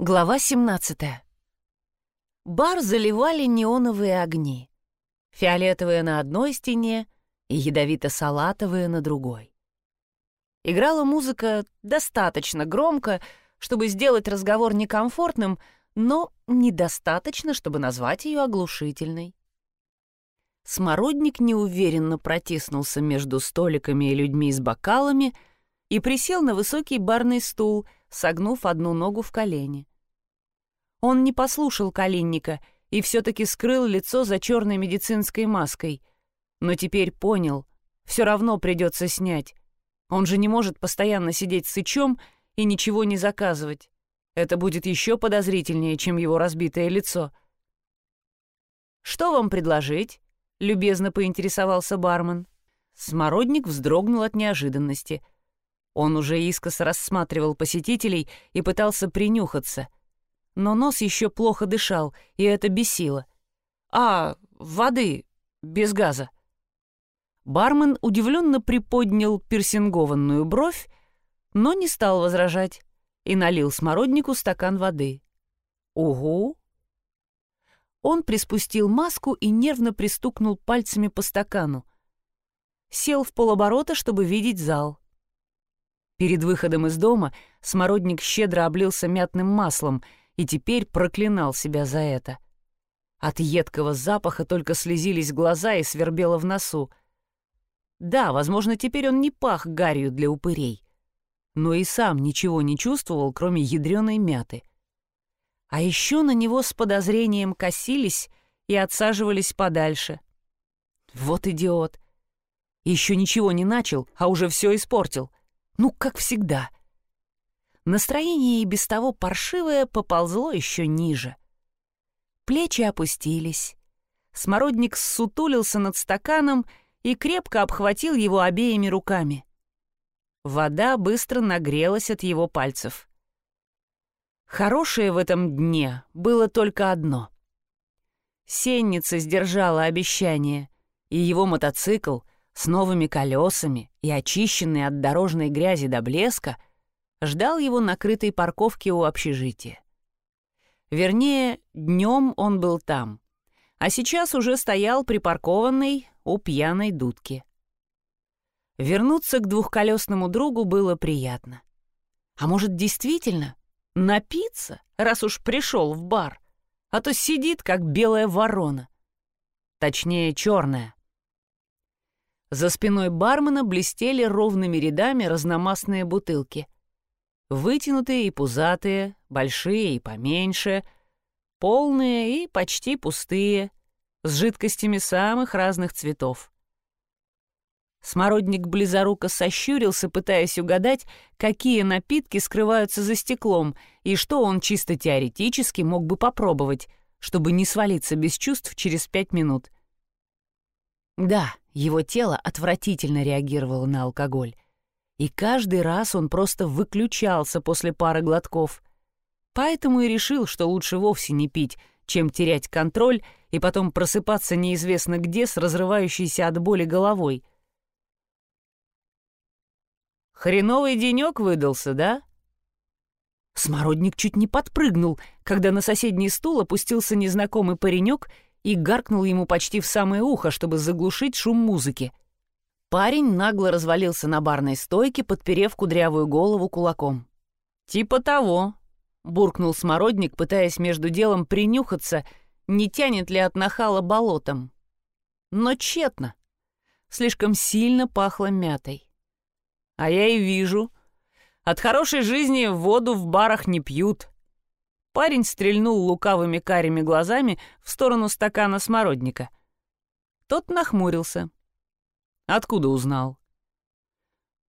Глава 17. Бар заливали неоновые огни. Фиолетовые на одной стене и ядовито-салатовые на другой. Играла музыка достаточно громко, чтобы сделать разговор некомфортным, но недостаточно, чтобы назвать ее оглушительной. Смородник неуверенно протиснулся между столиками и людьми с бокалами и присел на высокий барный стул, согнув одну ногу в колени. Он не послушал Калинника и все-таки скрыл лицо за черной медицинской маской. Но теперь понял, все равно придется снять. Он же не может постоянно сидеть сычом и ничего не заказывать. Это будет еще подозрительнее, чем его разбитое лицо. «Что вам предложить?» — любезно поинтересовался бармен. Смородник вздрогнул от неожиданности. Он уже искоса рассматривал посетителей и пытался принюхаться — но нос еще плохо дышал, и это бесило. «А, воды, без газа». Бармен удивленно приподнял персингованную бровь, но не стал возражать и налил смороднику стакан воды. «Угу!» Он приспустил маску и нервно пристукнул пальцами по стакану. Сел в полоборота, чтобы видеть зал. Перед выходом из дома смородник щедро облился мятным маслом — и теперь проклинал себя за это. От едкого запаха только слезились глаза и свербело в носу. Да, возможно, теперь он не пах гарью для упырей, но и сам ничего не чувствовал, кроме ядреной мяты. А еще на него с подозрением косились и отсаживались подальше. Вот идиот. Еще ничего не начал, а уже все испортил. Ну, как всегда. Настроение и без того паршивое поползло еще ниже. Плечи опустились. Смородник сутулился над стаканом и крепко обхватил его обеими руками. Вода быстро нагрелась от его пальцев. Хорошее в этом дне было только одно. Сенница сдержала обещание, и его мотоцикл с новыми колесами и очищенный от дорожной грязи до блеска — ждал его на крытой парковке у общежития. Вернее, днем он был там, а сейчас уже стоял припаркованный у пьяной дудки. Вернуться к двухколесному другу было приятно. А может, действительно напиться, раз уж пришел в бар, а то сидит, как белая ворона. Точнее, черная. За спиной бармена блестели ровными рядами разномастные бутылки — Вытянутые и пузатые, большие и поменьше, полные и почти пустые, с жидкостями самых разных цветов. Смородник близоруко сощурился, пытаясь угадать, какие напитки скрываются за стеклом и что он чисто теоретически мог бы попробовать, чтобы не свалиться без чувств через пять минут. Да, его тело отвратительно реагировало на алкоголь. И каждый раз он просто выключался после пары глотков. Поэтому и решил, что лучше вовсе не пить, чем терять контроль и потом просыпаться неизвестно где с разрывающейся от боли головой. «Хреновый денек выдался, да?» Смородник чуть не подпрыгнул, когда на соседний стул опустился незнакомый паренек и гаркнул ему почти в самое ухо, чтобы заглушить шум музыки — Парень нагло развалился на барной стойке, подперев кудрявую голову кулаком. «Типа того», — буркнул смородник, пытаясь между делом принюхаться, не тянет ли от нахала болотом. Но тщетно. Слишком сильно пахло мятой. «А я и вижу. От хорошей жизни воду в барах не пьют». Парень стрельнул лукавыми карими глазами в сторону стакана смородника. Тот нахмурился — Откуда узнал?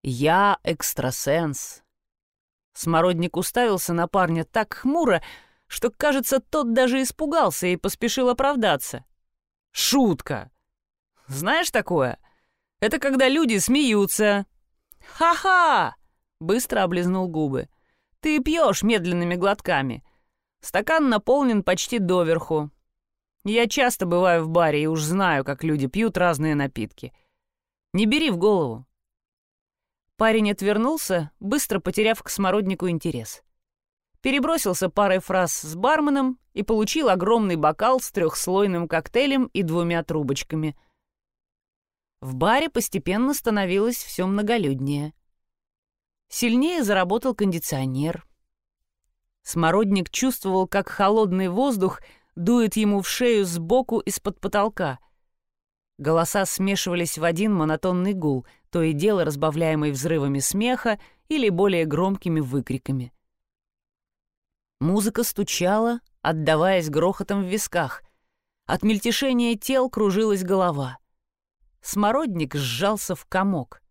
Я экстрасенс. Смородник уставился на парня так хмуро, что, кажется, тот даже испугался и поспешил оправдаться. Шутка. Знаешь такое? Это когда люди смеются. Ха-ха! Быстро облизнул губы. Ты пьешь медленными глотками. Стакан наполнен почти доверху. Я часто бываю в баре и уж знаю, как люди пьют разные напитки — не бери в голову». Парень отвернулся, быстро потеряв к смороднику интерес. перебросился парой фраз с барменом и получил огромный бокал с трехслойным коктейлем и двумя трубочками. В баре постепенно становилось все многолюднее. Сильнее заработал кондиционер. Смородник чувствовал, как холодный воздух дует ему в шею сбоку из-под потолка. Голоса смешивались в один монотонный гул, то и дело разбавляемый взрывами смеха или более громкими выкриками. Музыка стучала, отдаваясь грохотом в висках. От мельтешения тел кружилась голова. Смородник сжался в комок.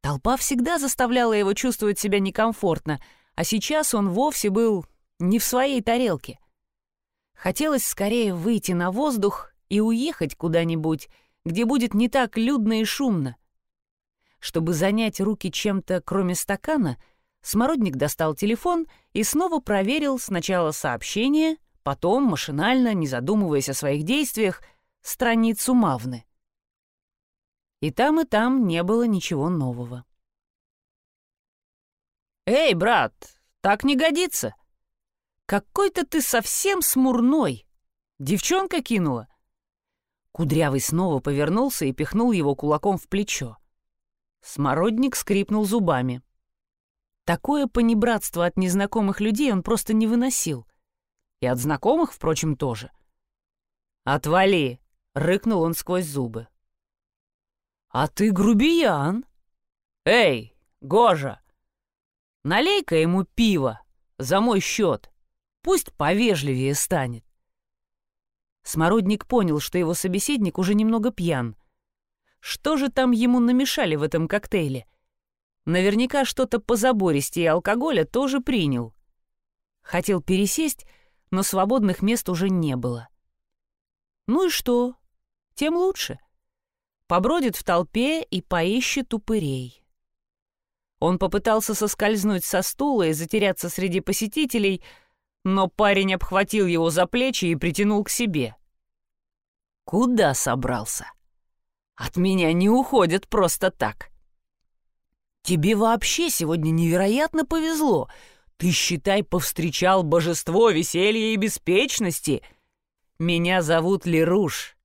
Толпа всегда заставляла его чувствовать себя некомфортно, а сейчас он вовсе был не в своей тарелке. Хотелось скорее выйти на воздух и уехать куда-нибудь, где будет не так людно и шумно. Чтобы занять руки чем-то, кроме стакана — Смородник достал телефон и снова проверил сначала сообщение, потом, машинально, не задумываясь о своих действиях, страницу Мавны. И там, и там не было ничего нового. «Эй, брат, так не годится! Какой-то ты совсем смурной! Девчонка кинула!» Кудрявый снова повернулся и пихнул его кулаком в плечо. Смородник скрипнул зубами. Такое понебратство от незнакомых людей он просто не выносил. И от знакомых, впрочем, тоже. «Отвали!» — рыкнул он сквозь зубы. «А ты грубиян!» «Эй, Гожа! Налей-ка ему пиво за мой счет. Пусть повежливее станет». Смородник понял, что его собеседник уже немного пьян. Что же там ему намешали в этом коктейле? Наверняка что-то позабористее алкоголя тоже принял. Хотел пересесть, но свободных мест уже не было. Ну и что? Тем лучше. Побродит в толпе и поищет упырей. Он попытался соскользнуть со стула и затеряться среди посетителей, но парень обхватил его за плечи и притянул к себе. «Куда собрался? От меня не уходят просто так. Тебе вообще сегодня невероятно повезло. Ты, считай, повстречал божество веселья и беспечности. Меня зовут Леруш.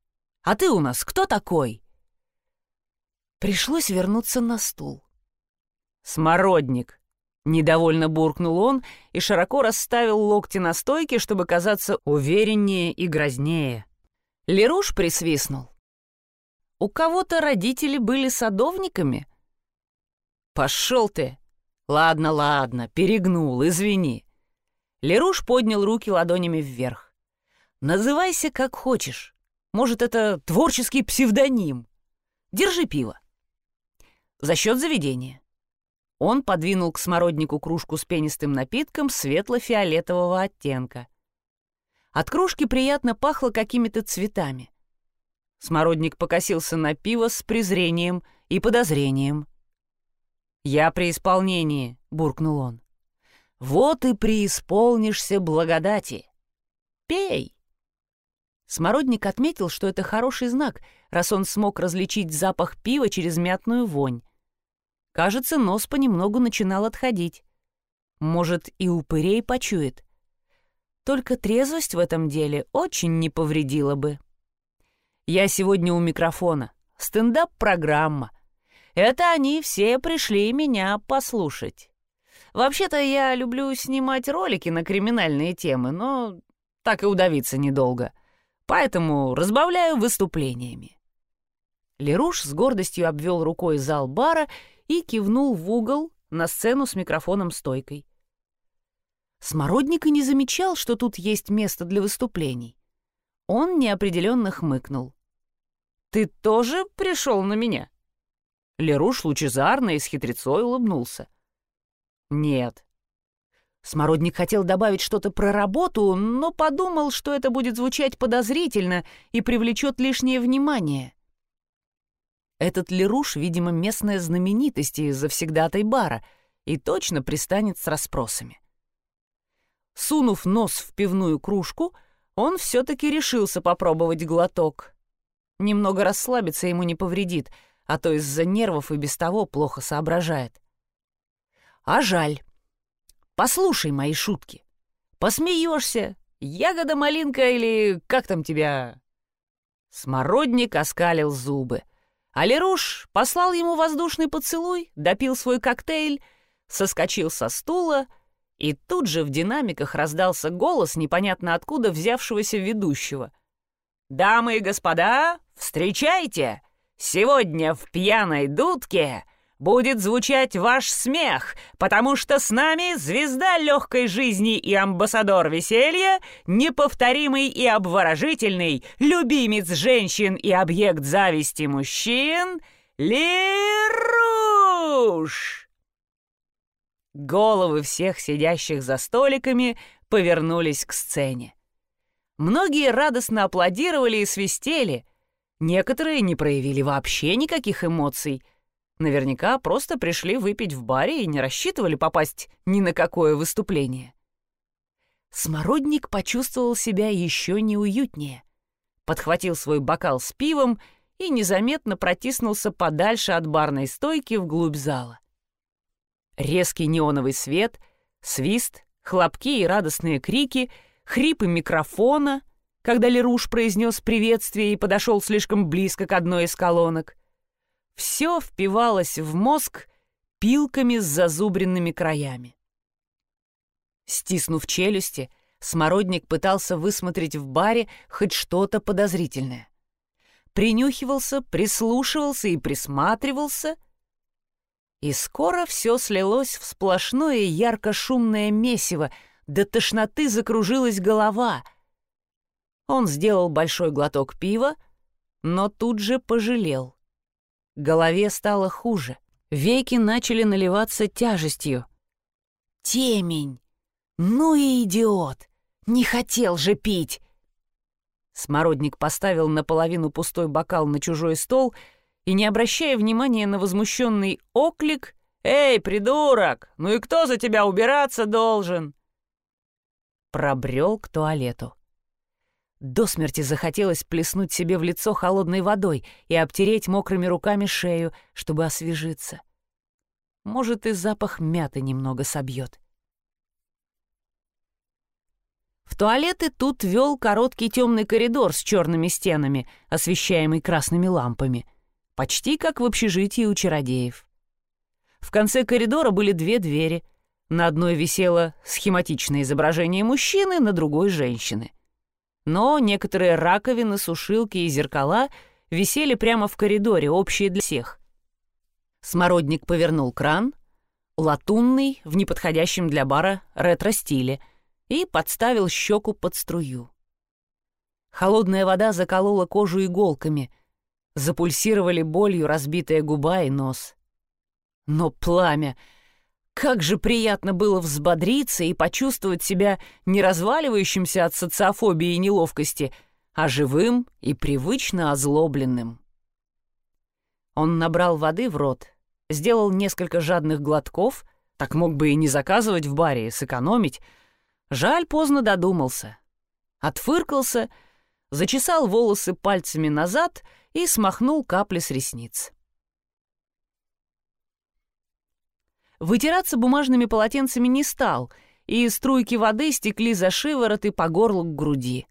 А ты у нас кто такой?» Пришлось вернуться на стул. «Смородник», — недовольно буркнул он и широко расставил локти на стойке, чтобы казаться увереннее и грознее. Леруш присвистнул. «У кого-то родители были садовниками?» «Пошел ты!» «Ладно, ладно, перегнул, извини». Леруш поднял руки ладонями вверх. «Называйся как хочешь. Может, это творческий псевдоним. Держи пиво». За счет заведения. Он подвинул к смороднику кружку с пенистым напитком светло-фиолетового оттенка. От кружки приятно пахло какими-то цветами. Смородник покосился на пиво с презрением и подозрением — «Я при исполнении», — буркнул он. «Вот и преисполнишься благодати. Пей!» Смородник отметил, что это хороший знак, раз он смог различить запах пива через мятную вонь. Кажется, нос понемногу начинал отходить. Может, и упырей почует. Только трезвость в этом деле очень не повредила бы. Я сегодня у микрофона. Стендап-программа. Это они все пришли меня послушать. Вообще-то я люблю снимать ролики на криминальные темы, но так и удавиться недолго. Поэтому разбавляю выступлениями. Леруш с гордостью обвел рукой зал бара и кивнул в угол на сцену с микрофоном-стойкой. Смородник и не замечал, что тут есть место для выступлений. Он неопределенно хмыкнул. «Ты тоже пришел на меня?» Леруш лучезарно и с хитрецой улыбнулся. «Нет». Смородник хотел добавить что-то про работу, но подумал, что это будет звучать подозрительно и привлечет лишнее внимание. Этот Леруш, видимо, местная знаменитость из завсегдатой бара и точно пристанет с расспросами. Сунув нос в пивную кружку, он все-таки решился попробовать глоток. Немного расслабиться ему не повредит — а то из-за нервов и без того плохо соображает. А жаль. послушай мои шутки. Посмеешься, ягода-малинка или как там тебя?» Смородник оскалил зубы. А Леруш послал ему воздушный поцелуй, допил свой коктейль, соскочил со стула, и тут же в динамиках раздался голос непонятно откуда взявшегося ведущего. «Дамы и господа, встречайте! Сегодня в пьяной дудке будет звучать ваш смех, потому что с нами звезда легкой жизни и амбассадор веселья, неповторимый и обворожительный, любимец женщин и объект зависти мужчин, Лируш! Головы всех сидящих за столиками повернулись к сцене. Многие радостно аплодировали и свистели, некоторые не проявили вообще никаких эмоций — Наверняка просто пришли выпить в баре и не рассчитывали попасть ни на какое выступление. Смородник почувствовал себя еще неуютнее. Подхватил свой бокал с пивом и незаметно протиснулся подальше от барной стойки вглубь зала. Резкий неоновый свет, свист, хлопки и радостные крики, хрипы микрофона, когда Леруш произнес приветствие и подошел слишком близко к одной из колонок — все впивалось в мозг пилками с зазубренными краями. Стиснув челюсти, смородник пытался высмотреть в баре хоть что-то подозрительное. Принюхивался, прислушивался и присматривался, и скоро все слилось в сплошное ярко-шумное месиво, до тошноты закружилась голова. Он сделал большой глоток пива, но тут же пожалел. Голове стало хуже. Веки начали наливаться тяжестью. «Темень! Ну и идиот! Не хотел же пить!» Смородник поставил наполовину пустой бокал на чужой стол и, не обращая внимания на возмущенный оклик, «Эй, придурок! Ну и кто за тебя убираться должен?» Пробрел к туалету. До смерти захотелось плеснуть себе в лицо холодной водой и обтереть мокрыми руками шею, чтобы освежиться. Может, и запах мяты немного собьет. В туалеты тут вел короткий темный коридор с черными стенами, освещаемый красными лампами, почти как в общежитии у чародеев. В конце коридора были две двери. На одной висело схематичное изображение мужчины, на другой — женщины но некоторые раковины, сушилки и зеркала висели прямо в коридоре, общие для всех. Смородник повернул кран, латунный, в неподходящем для бара ретро-стиле, и подставил щеку под струю. Холодная вода заколола кожу иголками, запульсировали болью разбитая губа и нос. Но пламя как же приятно было взбодриться и почувствовать себя не разваливающимся от социофобии и неловкости, а живым и привычно озлобленным. Он набрал воды в рот, сделал несколько жадных глотков, так мог бы и не заказывать в баре, сэкономить. Жаль, поздно додумался. Отфыркался, зачесал волосы пальцами назад и смахнул капли с ресниц. Вытираться бумажными полотенцами не стал, и струйки воды стекли за шиворот и по горлу к груди.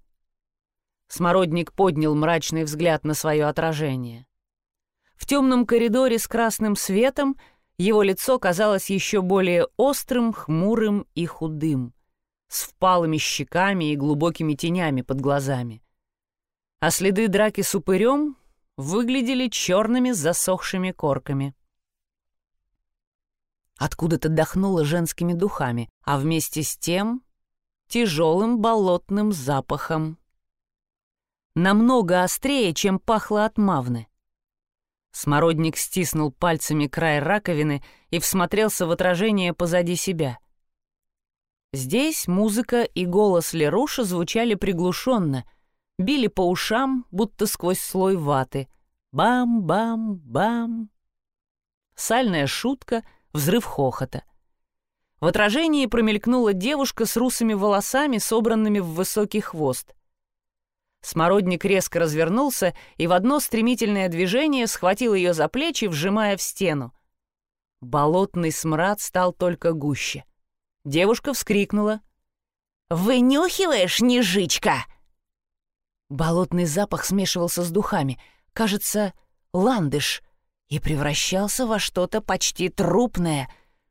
Смородник поднял мрачный взгляд на свое отражение. В темном коридоре с красным светом его лицо казалось еще более острым, хмурым и худым, с впалыми щеками и глубокими тенями под глазами. А следы драки с упырем выглядели черными засохшими корками. Откуда-то дохнуло женскими духами, а вместе с тем тяжелым болотным запахом. Намного острее, чем пахло от мавны. Смородник стиснул пальцами край раковины и всмотрелся в отражение позади себя. Здесь музыка и голос Леруша звучали приглушенно, били по ушам, будто сквозь слой ваты. Бам-бам-бам. Сальная шутка — взрыв хохота. В отражении промелькнула девушка с русыми волосами, собранными в высокий хвост. Смородник резко развернулся и в одно стремительное движение схватил ее за плечи, вжимая в стену. Болотный смрад стал только гуще. Девушка вскрикнула. «Вынюхиваешь, нежичка?» Болотный запах смешивался с духами. Кажется, ландыш. И превращался во что-то почти трупное,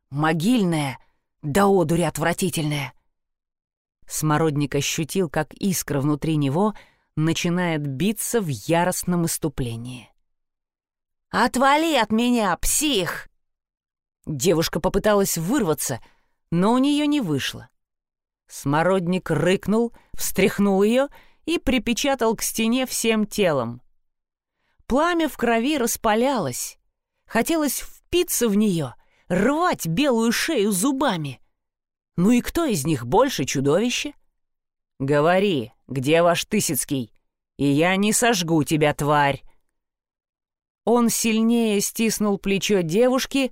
могильное, да одури отвратительное. Смородник ощутил, как искра внутри него начинает биться в яростном иступлении. «Отвали от меня, псих!» Девушка попыталась вырваться, но у нее не вышло. Смородник рыкнул, встряхнул ее и припечатал к стене всем телом. Пламя в крови распалялось. Хотелось впиться в нее, рвать белую шею зубами. Ну и кто из них больше чудовище? Говори, где ваш Тысяцкий? И я не сожгу тебя, тварь. Он сильнее стиснул плечо девушки,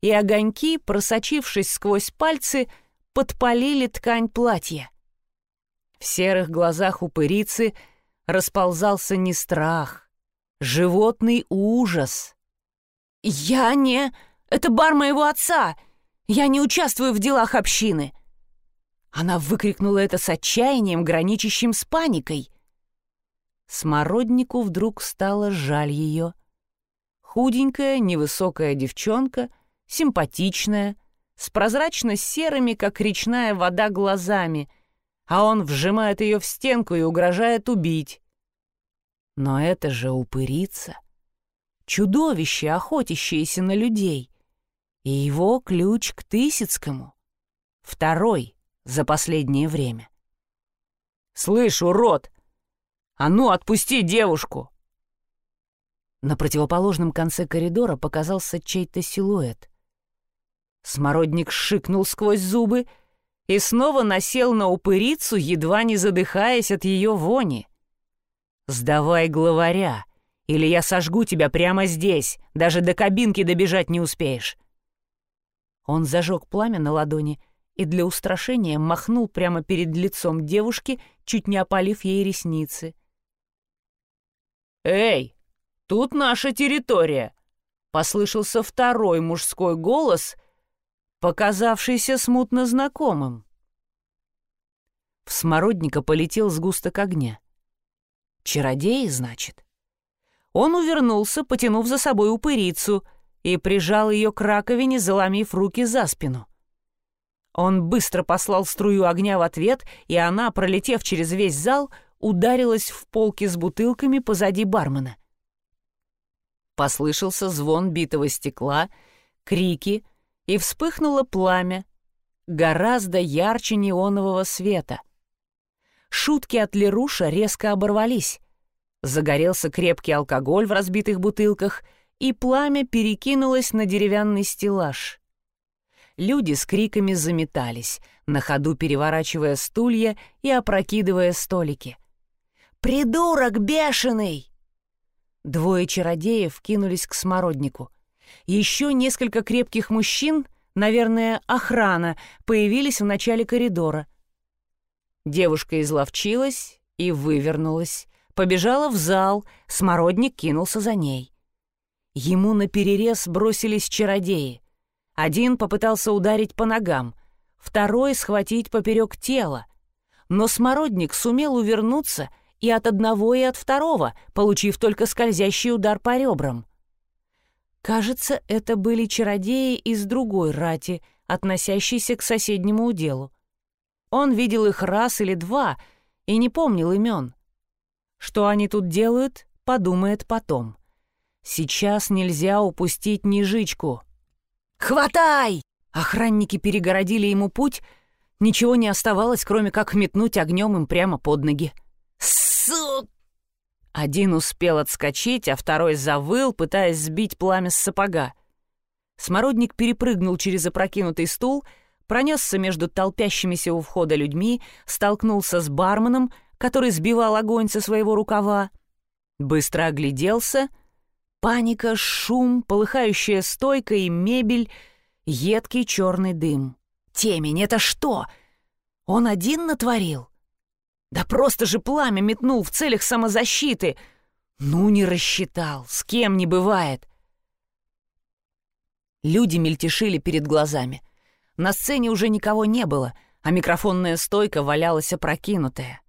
и огоньки, просочившись сквозь пальцы, подпалили ткань платья. В серых глазах упырицы расползался не страх, животный ужас. «Я не... Это бар моего отца! Я не участвую в делах общины!» Она выкрикнула это с отчаянием, граничащим с паникой. Смороднику вдруг стало жаль ее. Худенькая, невысокая девчонка, симпатичная, с прозрачно-серыми, как речная вода, глазами, а он вжимает ее в стенку и угрожает убить. Но это же упырица. Чудовище, охотящееся на людей. И его ключ к Тысяцкому. Второй за последнее время. «Слышь, урод! А ну, отпусти девушку!» На противоположном конце коридора показался чей-то силуэт. Смородник шикнул сквозь зубы и снова насел на упырицу, едва не задыхаясь от ее вони. «Сдавай главаря, или я сожгу тебя прямо здесь, даже до кабинки добежать не успеешь». Он зажег пламя на ладони и для устрашения махнул прямо перед лицом девушки, чуть не опалив ей ресницы. «Эй, тут наша территория!» — послышался второй мужской голос — показавшийся смутно знакомым. В смородника полетел сгусток огня. Чародей, значит. Он увернулся, потянув за собой упырицу, и прижал ее к раковине, заломив руки за спину. Он быстро послал струю огня в ответ, и она, пролетев через весь зал, ударилась в полки с бутылками позади бармена. Послышался звон битого стекла, крики — и вспыхнуло пламя, гораздо ярче неонового света. Шутки от Леруша резко оборвались. Загорелся крепкий алкоголь в разбитых бутылках, и пламя перекинулось на деревянный стеллаж. Люди с криками заметались, на ходу переворачивая стулья и опрокидывая столики. «Придурок бешеный!» Двое чародеев кинулись к смороднику — еще несколько крепких мужчин, наверное, охрана, появились в начале коридора. Девушка изловчилась и вывернулась, побежала в зал, смородник кинулся за ней. Ему на перерез бросились чародеи. Один попытался ударить по ногам, второй схватить поперек тела. Но смородник сумел увернуться и от одного, и от второго, получив только скользящий удар по ребрам. Кажется, это были чародеи из другой рати, относящейся к соседнему уделу. Он видел их раз или два и не помнил имен. Что они тут делают, подумает потом. Сейчас нельзя упустить нежичку. «Хватай!» Охранники перегородили ему путь, ничего не оставалось, кроме как метнуть огнем им прямо под ноги. «Сука!» Один успел отскочить, а второй завыл, пытаясь сбить пламя с сапога. Смородник перепрыгнул через опрокинутый стул, пронесся между толпящимися у входа людьми, столкнулся с барменом, который сбивал огонь со своего рукава, быстро огляделся. Паника, шум, полыхающая стойка и мебель, едкий черный дым. Темень — это что? Он один натворил? Да просто же пламя метнул в целях самозащиты. Ну, не рассчитал, с кем не бывает. Люди мельтешили перед глазами. На сцене уже никого не было, а микрофонная стойка валялась опрокинутая.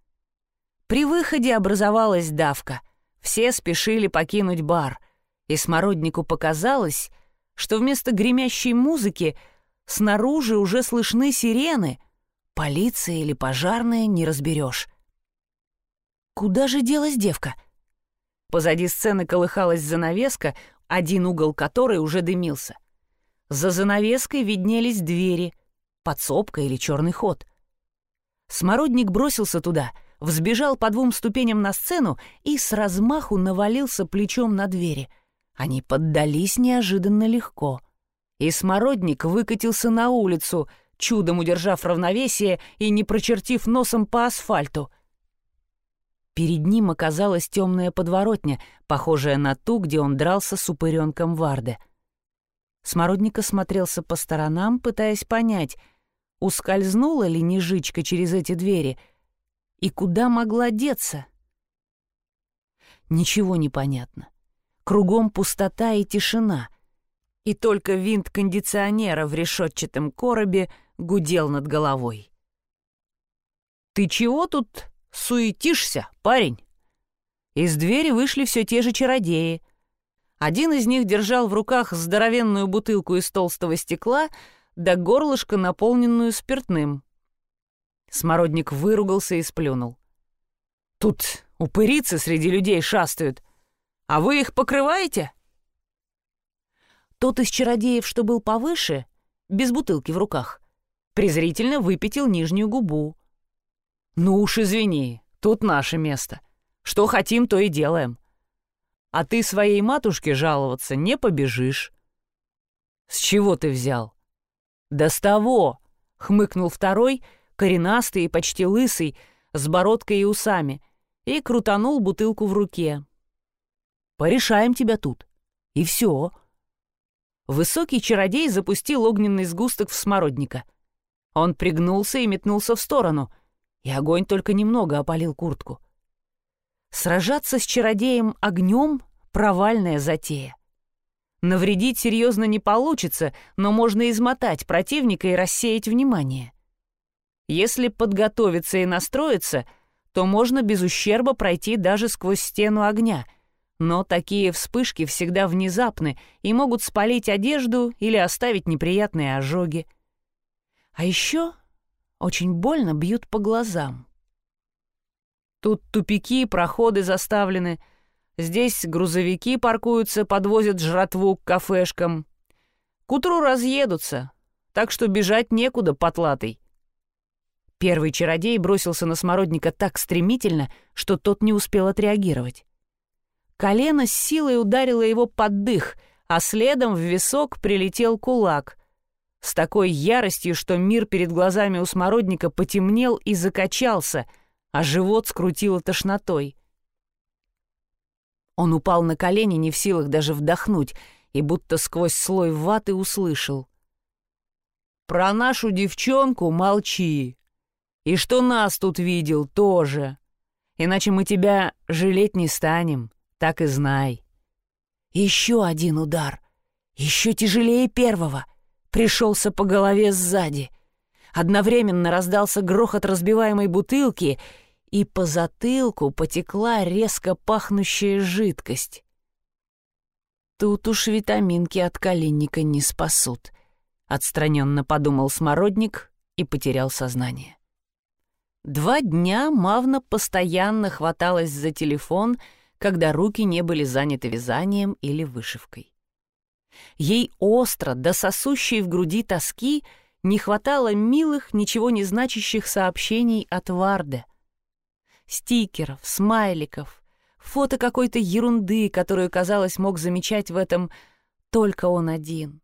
При выходе образовалась давка. Все спешили покинуть бар, и смороднику показалось, что вместо гремящей музыки снаружи уже слышны сирены. Полиция или пожарная не разберешь. Куда же делась девка? Позади сцены колыхалась занавеска, один угол которой уже дымился. За занавеской виднелись двери, подсобка или черный ход. Смородник бросился туда, взбежал по двум ступеням на сцену и с размаху навалился плечом на двери. Они поддались неожиданно легко. И Смородник выкатился на улицу, чудом удержав равновесие и не прочертив носом по асфальту — Перед ним оказалась темная подворотня, похожая на ту, где он дрался с упыренком Варде. Смородник осмотрелся по сторонам, пытаясь понять, ускользнула ли нежичка через эти двери и куда могла деться. Ничего не понятно. Кругом пустота и тишина, и только винт кондиционера в решетчатом коробе гудел над головой. «Ты чего тут «Суетишься, парень!» Из двери вышли все те же чародеи. Один из них держал в руках здоровенную бутылку из толстого стекла да горлышко, наполненную спиртным. Смородник выругался и сплюнул. «Тут упырицы среди людей шастают, а вы их покрываете?» Тот из чародеев, что был повыше, без бутылки в руках, презрительно выпятил нижнюю губу. «Ну уж извини, тут наше место. Что хотим, то и делаем. А ты своей матушке жаловаться не побежишь». «С чего ты взял?» «Да с того!» — хмыкнул второй, коренастый и почти лысый, с бородкой и усами, и крутанул бутылку в руке. «Порешаем тебя тут. И все». Высокий чародей запустил огненный сгусток в смородника. Он пригнулся и метнулся в сторону, и огонь только немного опалил куртку. Сражаться с чародеем огнем — провальная затея. Навредить серьезно не получится, но можно измотать противника и рассеять внимание. Если подготовиться и настроиться, то можно без ущерба пройти даже сквозь стену огня, но такие вспышки всегда внезапны и могут спалить одежду или оставить неприятные ожоги. А еще очень больно бьют по глазам. Тут тупики, проходы заставлены. Здесь грузовики паркуются, подвозят жратву к кафешкам. К утру разъедутся, так что бежать некуда, потлатый. Первый чародей бросился на смородника так стремительно, что тот не успел отреагировать. Колено с силой ударило его под дых, а следом в висок прилетел кулак с такой яростью, что мир перед глазами у смородника потемнел и закачался, а живот скрутило тошнотой. Он упал на колени, не в силах даже вдохнуть, и будто сквозь слой ваты услышал. «Про нашу девчонку молчи. И что нас тут видел, тоже. Иначе мы тебя жалеть не станем, так и знай». Еще один удар, еще тяжелее первого — пришелся по голове сзади. Одновременно раздался грохот разбиваемой бутылки, и по затылку потекла резко пахнущая жидкость. Тут уж витаминки от коленника не спасут, отстраненно подумал смородник и потерял сознание. Два дня Мавна постоянно хваталась за телефон, когда руки не были заняты вязанием или вышивкой. Ей остро, до сосущей в груди тоски, не хватало милых, ничего не значащих сообщений от Варде. Стикеров, смайликов, фото какой-то ерунды, которую, казалось, мог замечать в этом только он один.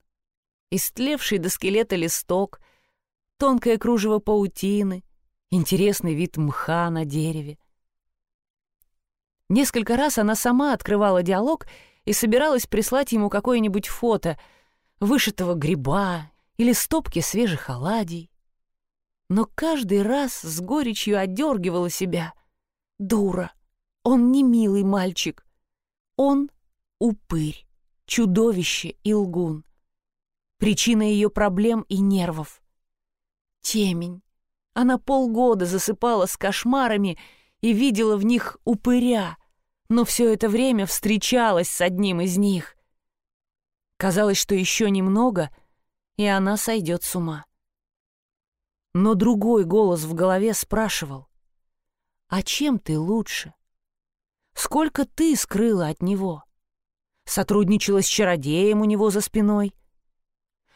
Истлевший до скелета листок, тонкое кружево паутины, интересный вид мха на дереве. Несколько раз она сама открывала диалог и собиралась прислать ему какое-нибудь фото вышитого гриба или стопки свежих оладий. Но каждый раз с горечью отдергивала себя. Дура, он не милый мальчик. Он упырь, чудовище и лгун. Причина ее проблем и нервов. Темень. Она полгода засыпала с кошмарами и видела в них упыря, но все это время встречалась с одним из них. Казалось, что еще немного, и она сойдет с ума. Но другой голос в голове спрашивал, «А чем ты лучше? Сколько ты скрыла от него? Сотрудничала с чародеем у него за спиной?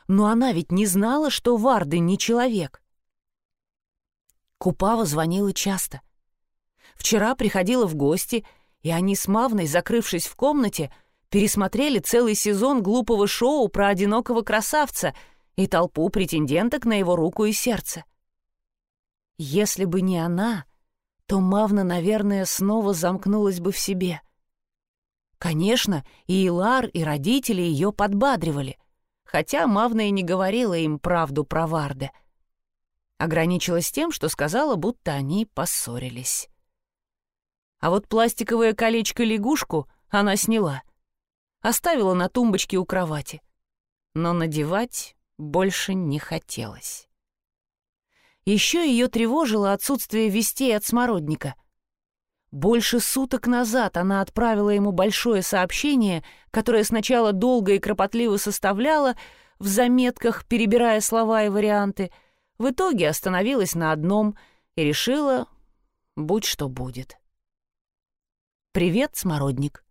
Но она ведь не знала, что Варды не человек». Купава звонила часто. Вчера приходила в гости, и они с Мавной, закрывшись в комнате, пересмотрели целый сезон глупого шоу про одинокого красавца и толпу претенденток на его руку и сердце. Если бы не она, то Мавна, наверное, снова замкнулась бы в себе. Конечно, и Илар, и родители ее подбадривали, хотя Мавна и не говорила им правду про Варде — Ограничилась тем, что сказала, будто они поссорились. А вот пластиковое колечко-лягушку она сняла. Оставила на тумбочке у кровати. Но надевать больше не хотелось. Еще ее тревожило отсутствие вестей от смородника. Больше суток назад она отправила ему большое сообщение, которое сначала долго и кропотливо составляла, в заметках, перебирая слова и варианты — в итоге остановилась на одном и решила, будь что будет. «Привет, смородник.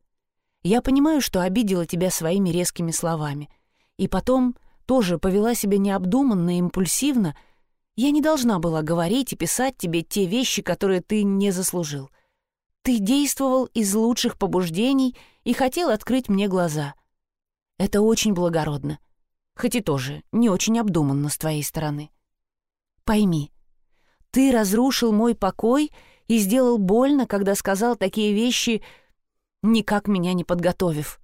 Я понимаю, что обидела тебя своими резкими словами. И потом тоже повела себя необдуманно и импульсивно. Я не должна была говорить и писать тебе те вещи, которые ты не заслужил. Ты действовал из лучших побуждений и хотел открыть мне глаза. Это очень благородно, хоть и тоже не очень обдуманно с твоей стороны. Пойми, ты разрушил мой покой и сделал больно, когда сказал такие вещи, никак меня не подготовив.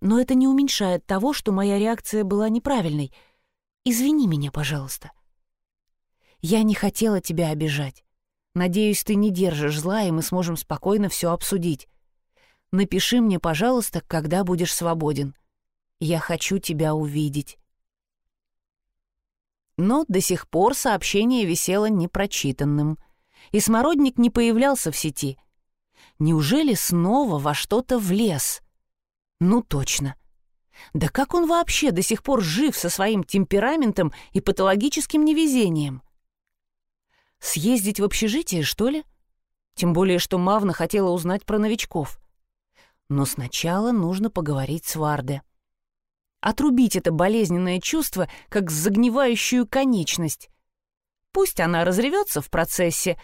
Но это не уменьшает того, что моя реакция была неправильной. Извини меня, пожалуйста. Я не хотела тебя обижать. Надеюсь, ты не держишь зла, и мы сможем спокойно все обсудить. Напиши мне, пожалуйста, когда будешь свободен. Я хочу тебя увидеть но до сих пор сообщение висело непрочитанным, и смородник не появлялся в сети. Неужели снова во что-то влез? Ну точно. Да как он вообще до сих пор жив со своим темпераментом и патологическим невезением? Съездить в общежитие, что ли? Тем более, что Мавна хотела узнать про новичков. Но сначала нужно поговорить с Варде отрубить это болезненное чувство, как загнивающую конечность. Пусть она разревется в процессе,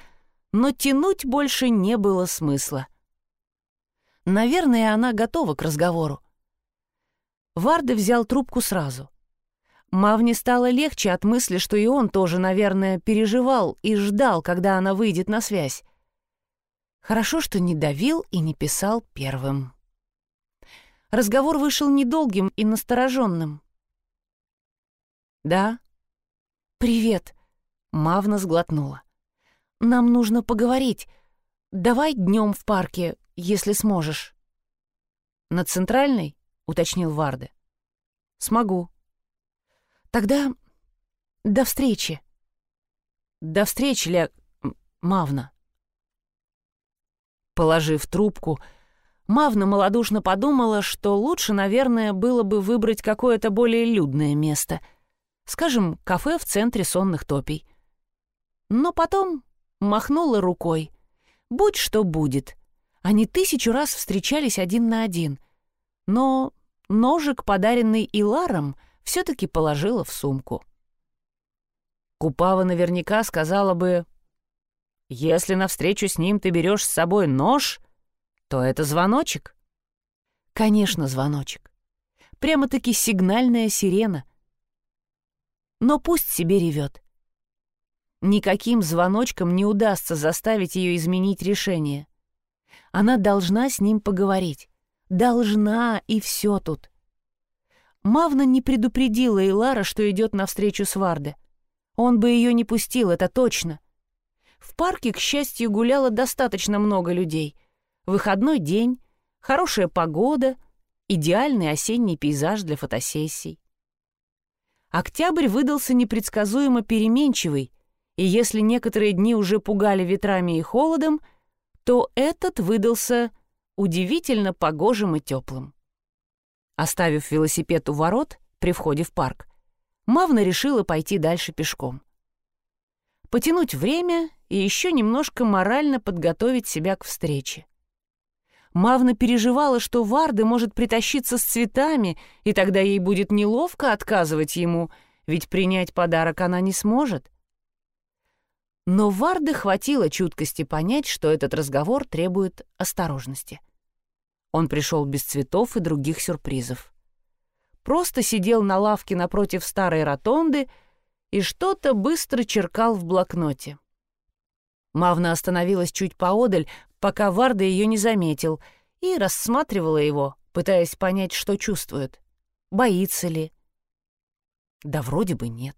но тянуть больше не было смысла. Наверное, она готова к разговору. Варды взял трубку сразу. Мавне стало легче от мысли, что и он тоже, наверное, переживал и ждал, когда она выйдет на связь. Хорошо, что не давил и не писал первым. Разговор вышел недолгим и настороженным. «Да?» «Привет», — Мавна сглотнула. «Нам нужно поговорить. Давай днем в парке, если сможешь». «На центральной?» — уточнил Варде. «Смогу». «Тогда до встречи». «До встречи, Ля... Мавна». Положив трубку, — Мавна малодушно подумала, что лучше, наверное, было бы выбрать какое-то более людное место. Скажем, кафе в центре сонных топий. Но потом махнула рукой. Будь что будет. Они тысячу раз встречались один на один. Но ножик, подаренный Иларом, все-таки положила в сумку. Купава наверняка сказала бы, «Если навстречу с ним ты берешь с собой нож, то это звоночек. Конечно, звоночек. Прямо-таки сигнальная сирена. Но пусть себе ревет. Никаким звоночком не удастся заставить ее изменить решение. Она должна с ним поговорить. Должна, и все тут. Мавна не предупредила Илара, что идет навстречу с Варде. Он бы ее не пустил, это точно. В парке, к счастью, гуляло достаточно много людей — Выходной день, хорошая погода, идеальный осенний пейзаж для фотосессий. Октябрь выдался непредсказуемо переменчивый, и если некоторые дни уже пугали ветрами и холодом, то этот выдался удивительно погожим и теплым. Оставив велосипед у ворот при входе в парк, Мавна решила пойти дальше пешком. Потянуть время и еще немножко морально подготовить себя к встрече. Мавна переживала, что Варда может притащиться с цветами, и тогда ей будет неловко отказывать ему, ведь принять подарок она не сможет. Но Варды хватило чуткости понять, что этот разговор требует осторожности. Он пришел без цветов и других сюрпризов. Просто сидел на лавке напротив старой ротонды и что-то быстро черкал в блокноте. Мавна остановилась чуть поодаль, пока Варда ее не заметил, и рассматривала его, пытаясь понять, что чувствует. Боится ли? Да вроде бы нет.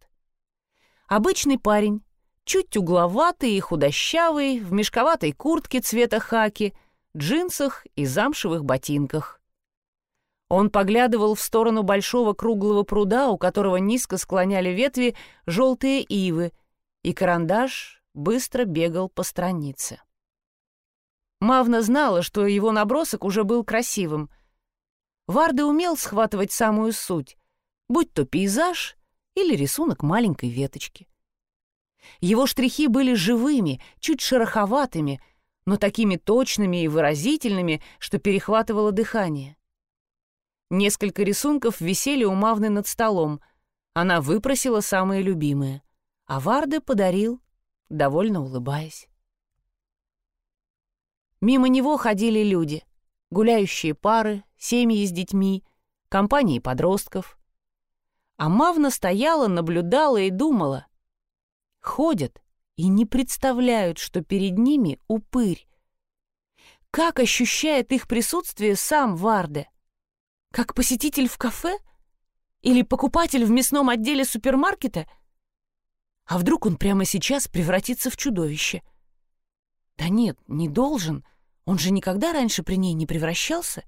Обычный парень, чуть угловатый и худощавый, в мешковатой куртке цвета хаки, джинсах и замшевых ботинках. Он поглядывал в сторону большого круглого пруда, у которого низко склоняли ветви желтые ивы, и карандаш быстро бегал по странице. Мавна знала, что его набросок уже был красивым. Варда умел схватывать самую суть, будь то пейзаж или рисунок маленькой веточки. Его штрихи были живыми, чуть шероховатыми, но такими точными и выразительными, что перехватывало дыхание. Несколько рисунков висели у Мавны над столом. Она выпросила самые любимые, а Варда подарил, довольно улыбаясь. Мимо него ходили люди, гуляющие пары, семьи с детьми, компании подростков. А Мавна стояла, наблюдала и думала. Ходят и не представляют, что перед ними упырь. Как ощущает их присутствие сам Варде? Как посетитель в кафе? Или покупатель в мясном отделе супермаркета? А вдруг он прямо сейчас превратится в чудовище — да нет, не должен. Он же никогда раньше при ней не превращался.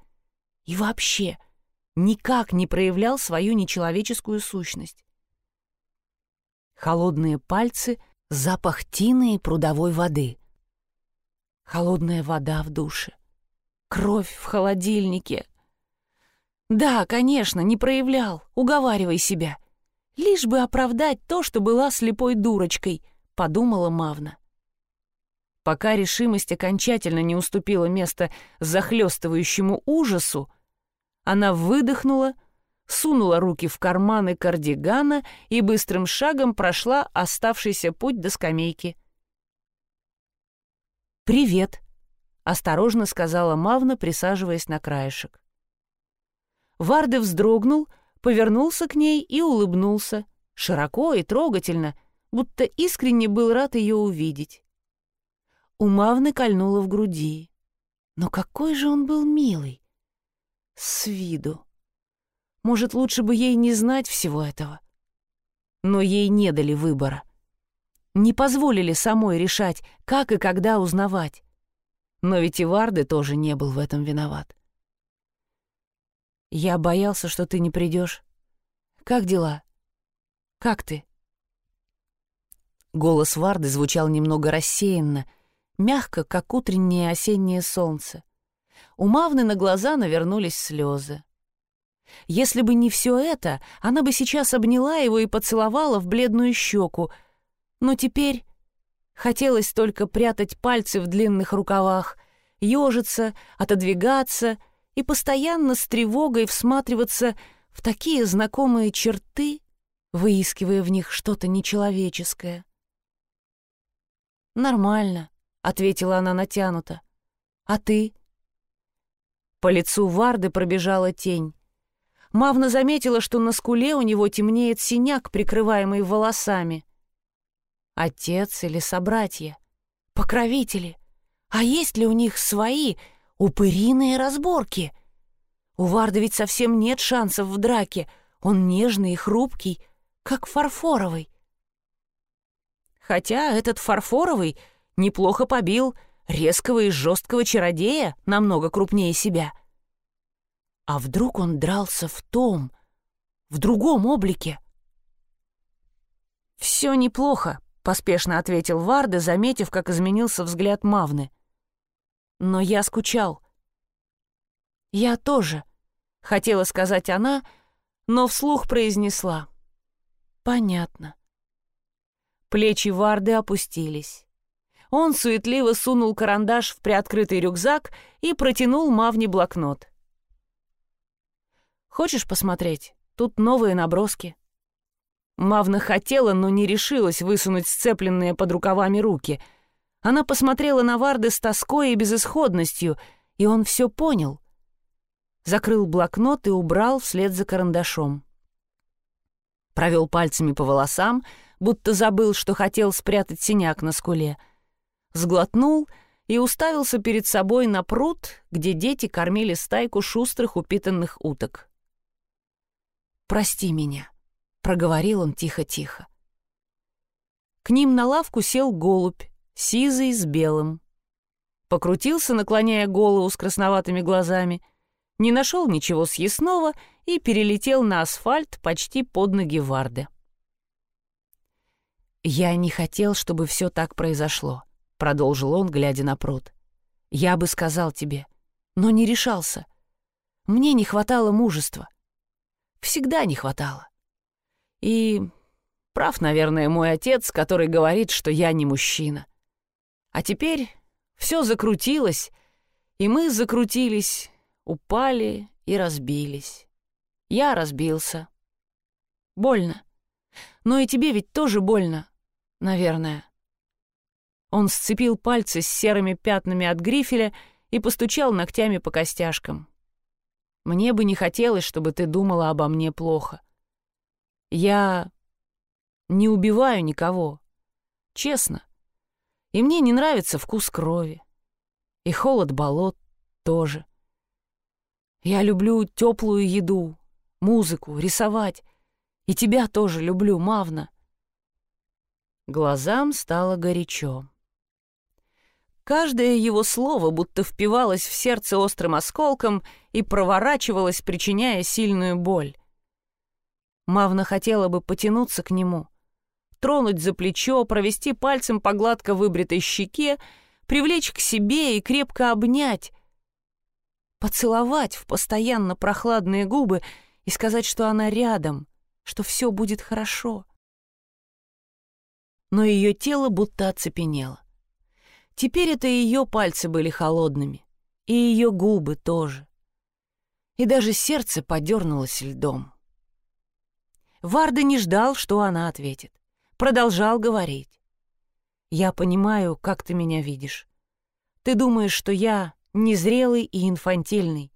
И вообще никак не проявлял свою нечеловеческую сущность. Холодные пальцы, запах тины и прудовой воды. Холодная вода в душе. Кровь в холодильнике. Да, конечно, не проявлял. Уговаривай себя. Лишь бы оправдать то, что была слепой дурочкой, подумала Мавна пока решимость окончательно не уступила место захлестывающему ужасу, она выдохнула, сунула руки в карманы кардигана и быстрым шагом прошла оставшийся путь до скамейки. «Привет», — осторожно сказала Мавна, присаживаясь на краешек. Варды вздрогнул, повернулся к ней и улыбнулся, широко и трогательно, будто искренне был рад ее увидеть. У Мавны кольнуло в груди. Но какой же он был милый! С виду. Может, лучше бы ей не знать всего этого. Но ей не дали выбора. Не позволили самой решать, как и когда узнавать. Но ведь и Варды тоже не был в этом виноват. «Я боялся, что ты не придешь. Как дела? Как ты?» Голос Варды звучал немного рассеянно — мягко, как утреннее осеннее солнце. У Мавны на глаза навернулись слезы. Если бы не все это, она бы сейчас обняла его и поцеловала в бледную щеку, но теперь хотелось только прятать пальцы в длинных рукавах, ежиться, отодвигаться и постоянно с тревогой всматриваться в такие знакомые черты, выискивая в них что-то нечеловеческое. «Нормально», — ответила она натянуто. «А ты?» По лицу Варды пробежала тень. Мавна заметила, что на скуле у него темнеет синяк, прикрываемый волосами. Отец или собратья? Покровители? А есть ли у них свои упыриные разборки? У Варды ведь совсем нет шансов в драке. Он нежный и хрупкий, как фарфоровый. Хотя этот фарфоровый неплохо побил резкого и жесткого чародея, намного крупнее себя. А вдруг он дрался в том, в другом облике? «Все неплохо», — поспешно ответил Варда, заметив, как изменился взгляд Мавны. «Но я скучал». «Я тоже», — хотела сказать она, но вслух произнесла. «Понятно». Плечи Варды опустились. Он суетливо сунул карандаш в приоткрытый рюкзак и протянул Мавне блокнот. «Хочешь посмотреть? Тут новые наброски». Мавна хотела, но не решилась высунуть сцепленные под рукавами руки. Она посмотрела на Варды с тоской и безысходностью, и он все понял. Закрыл блокнот и убрал вслед за карандашом. Провел пальцами по волосам, будто забыл, что хотел спрятать синяк на скуле — сглотнул и уставился перед собой на пруд, где дети кормили стайку шустрых упитанных уток. «Прости меня», — проговорил он тихо-тихо. К ним на лавку сел голубь, сизый с белым. Покрутился, наклоняя голову с красноватыми глазами, не нашел ничего съестного и перелетел на асфальт почти под ноги Варды. «Я не хотел, чтобы все так произошло продолжил он, глядя на пруд. «Я бы сказал тебе, но не решался. Мне не хватало мужества. Всегда не хватало. И прав, наверное, мой отец, который говорит, что я не мужчина. А теперь все закрутилось, и мы закрутились, упали и разбились. Я разбился. Больно. Но и тебе ведь тоже больно, наверное. Он сцепил пальцы с серыми пятнами от грифеля и постучал ногтями по костяшкам. «Мне бы не хотелось, чтобы ты думала обо мне плохо. Я не убиваю никого. Честно. И мне не нравится вкус крови. И холод болот тоже. Я люблю теплую еду, музыку, рисовать. И тебя тоже люблю, Мавна». Глазам стало горячо. Каждое его слово будто впивалось в сердце острым осколком и проворачивалось, причиняя сильную боль. Мавна хотела бы потянуться к нему, тронуть за плечо, провести пальцем по гладко выбритой щеке, привлечь к себе и крепко обнять, поцеловать в постоянно прохладные губы и сказать, что она рядом, что все будет хорошо. Но ее тело будто оцепенело. Теперь это ее пальцы были холодными, и ее губы тоже. И даже сердце подернулось льдом. Варда не ждал, что она ответит. Продолжал говорить. «Я понимаю, как ты меня видишь. Ты думаешь, что я незрелый и инфантильный,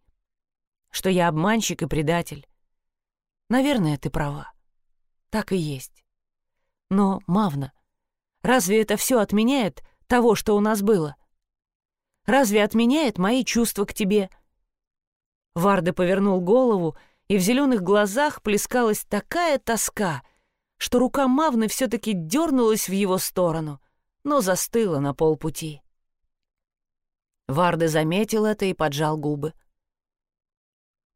что я обманщик и предатель. Наверное, ты права. Так и есть. Но, Мавна, разве это все отменяет того, что у нас было? Разве отменяет мои чувства к тебе?» Варда повернул голову, и в зеленых глазах плескалась такая тоска, что рука Мавны все-таки дернулась в его сторону, но застыла на полпути. Варда заметил это и поджал губы.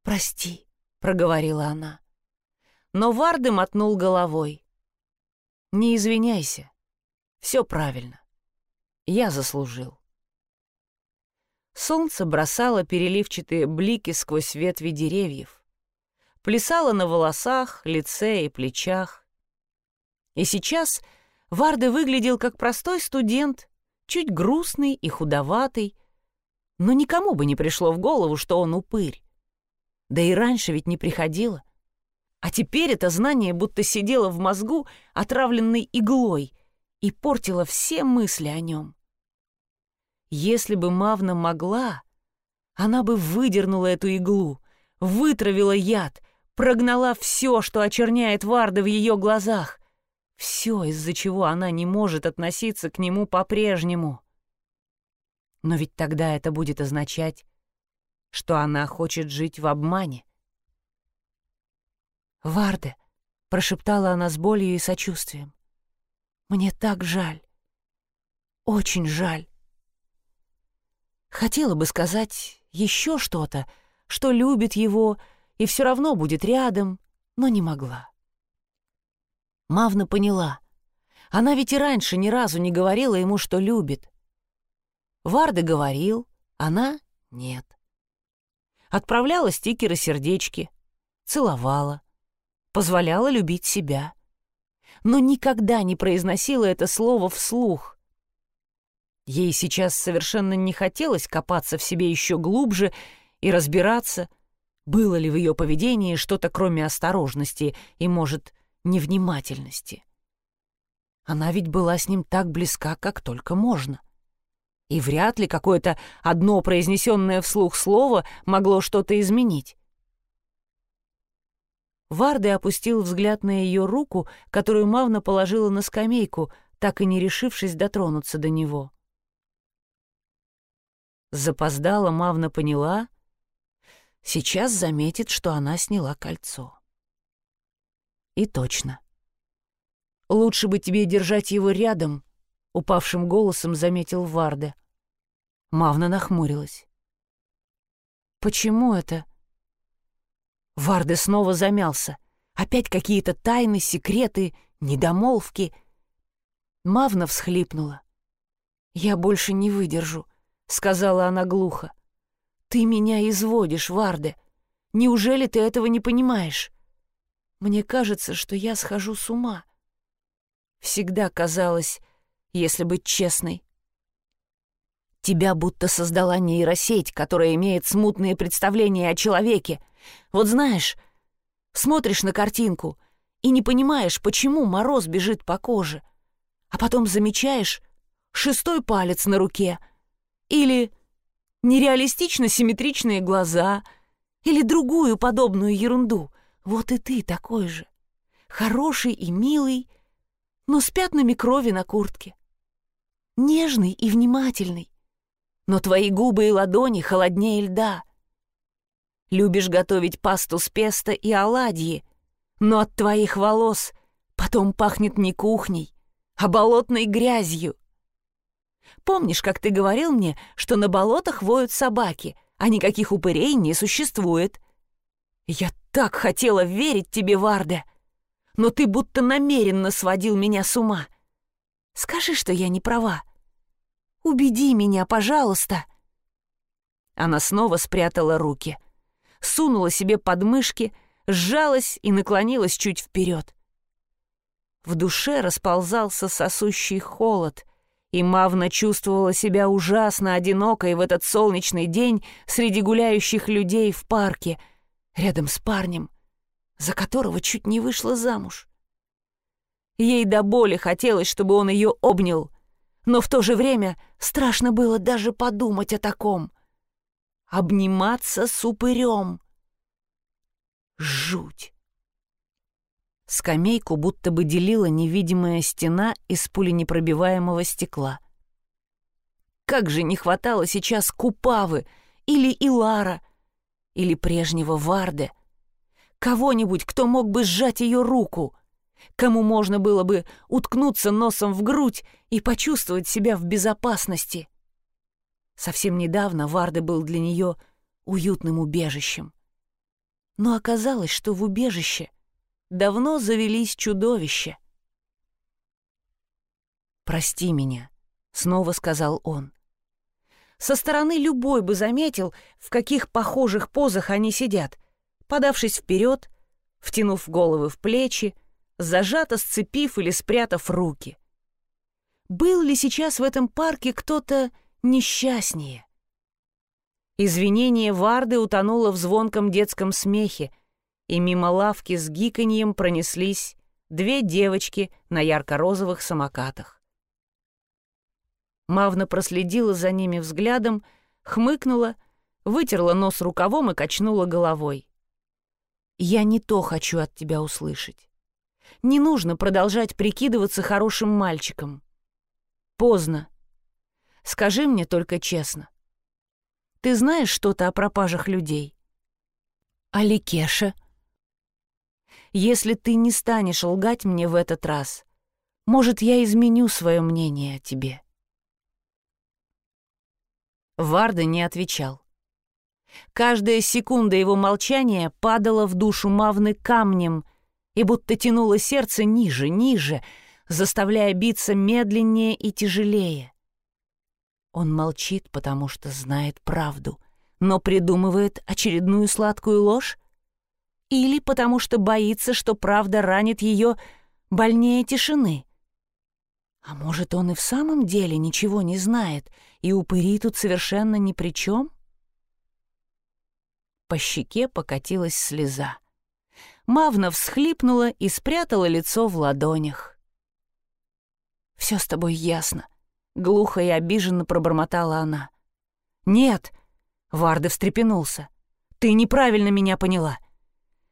«Прости», — проговорила она. Но Варды мотнул головой. «Не извиняйся. Все правильно. Я заслужил. Солнце бросало переливчатые блики сквозь ветви деревьев, плясало на волосах, лице и плечах. И сейчас Варда выглядел как простой студент, чуть грустный и худоватый, но никому бы не пришло в голову, что он упырь. Да и раньше ведь не приходило. А теперь это знание будто сидело в мозгу, отравленной иглой, и портило все мысли о нем. Если бы Мавна могла, она бы выдернула эту иглу, вытравила яд, прогнала все, что очерняет Варда в ее глазах. Все, из-за чего она не может относиться к нему по-прежнему. Но ведь тогда это будет означать, что она хочет жить в обмане. «Варде», — прошептала она с болью и сочувствием, — «мне так жаль, очень жаль». Хотела бы сказать еще что-то, что любит его и все равно будет рядом, но не могла. Мавна поняла, Она ведь и раньше ни разу не говорила ему, что любит. Варда говорил, она — нет. Отправляла стикеры-сердечки, целовала, позволяла любить себя. Но никогда не произносила это слово вслух. Ей сейчас совершенно не хотелось копаться в себе еще глубже и разбираться, было ли в ее поведении что-то кроме осторожности и, может, невнимательности. Она ведь была с ним так близка, как только можно. И вряд ли какое-то одно произнесенное вслух слово могло что-то изменить. Варды опустил взгляд на ее руку, которую Мавна положила на скамейку, так и не решившись дотронуться до него. Запоздала Мавна поняла, сейчас заметит, что она сняла кольцо. И точно. «Лучше бы тебе держать его рядом», — упавшим голосом заметил Варде. Мавна нахмурилась. «Почему это?» Варде снова замялся. Опять какие-то тайны, секреты, недомолвки. Мавна всхлипнула. «Я больше не выдержу», — сказала она глухо. «Ты меня изводишь, Варде. Неужели ты этого не понимаешь? Мне кажется, что я схожу с ума. Всегда казалось, если быть честной. Тебя будто создала нейросеть, которая имеет смутные представления о человеке. Вот знаешь, смотришь на картинку и не понимаешь, почему мороз бежит по коже, а потом замечаешь шестой палец на руке или нереалистично симметричные глаза или другую подобную ерунду. Вот и ты такой же. Хороший и милый, но с пятнами крови на куртке. Нежный и внимательный, но твои губы и ладони холоднее льда. Любишь готовить пасту с песто и оладьи, но от твоих волос потом пахнет не кухней, а болотной грязью. Помнишь, как ты говорил мне, что на болотах воют собаки, а никаких упырей не существует? Я так хотела верить тебе, Варда!» но ты будто намеренно сводил меня с ума. Скажи, что я не права. Убеди меня, пожалуйста». Она снова спрятала руки, сунула себе под мышки, сжалась и наклонилась чуть вперед. В душе расползался сосущий холод, и Мавна чувствовала себя ужасно одинокой в этот солнечный день среди гуляющих людей в парке, рядом с парнем, за которого чуть не вышла замуж. Ей до боли хотелось, чтобы он ее обнял, но в то же время страшно было даже подумать о таком. Обниматься с упырем. Жуть. Скамейку будто бы делила невидимая стена из пуленепробиваемого стекла. Как же не хватало сейчас Купавы или Илара, или прежнего Варде, Кого-нибудь, кто мог бы сжать ее руку, кому можно было бы уткнуться носом в грудь и почувствовать себя в безопасности. Совсем недавно Варда был для нее уютным убежищем. Но оказалось, что в убежище давно завелись чудовища. «Прости меня», — снова сказал он. Со стороны любой бы заметил, в каких похожих позах они сидят — подавшись вперед, втянув головы в плечи, зажато сцепив или спрятав руки. Был ли сейчас в этом парке кто-то несчастнее? Извинение Варды утонуло в звонком детском смехе, и мимо лавки с гиканьем пронеслись две девочки на ярко-розовых самокатах. Мавна проследила за ними взглядом, хмыкнула, вытерла нос рукавом и качнула головой. Я не то хочу от тебя услышать. Не нужно продолжать прикидываться хорошим мальчиком. Поздно. Скажи мне только честно. Ты знаешь что-то о пропажах людей? А Ликеша? Если ты не станешь лгать мне в этот раз, может, я изменю свое мнение о тебе. Варда не отвечал. Каждая секунда его молчания падала в душу Мавны камнем и будто тянуло сердце ниже, ниже, заставляя биться медленнее и тяжелее. Он молчит, потому что знает правду, но придумывает очередную сладкую ложь? Или потому что боится, что правда ранит ее больнее тишины? А может, он и в самом деле ничего не знает, и упыри тут совершенно ни при чем? По щеке покатилась слеза. Мавна всхлипнула и спрятала лицо в ладонях. «Все с тобой ясно», — глухо и обиженно пробормотала она. «Нет», — Варда встрепенулся, — «ты неправильно меня поняла.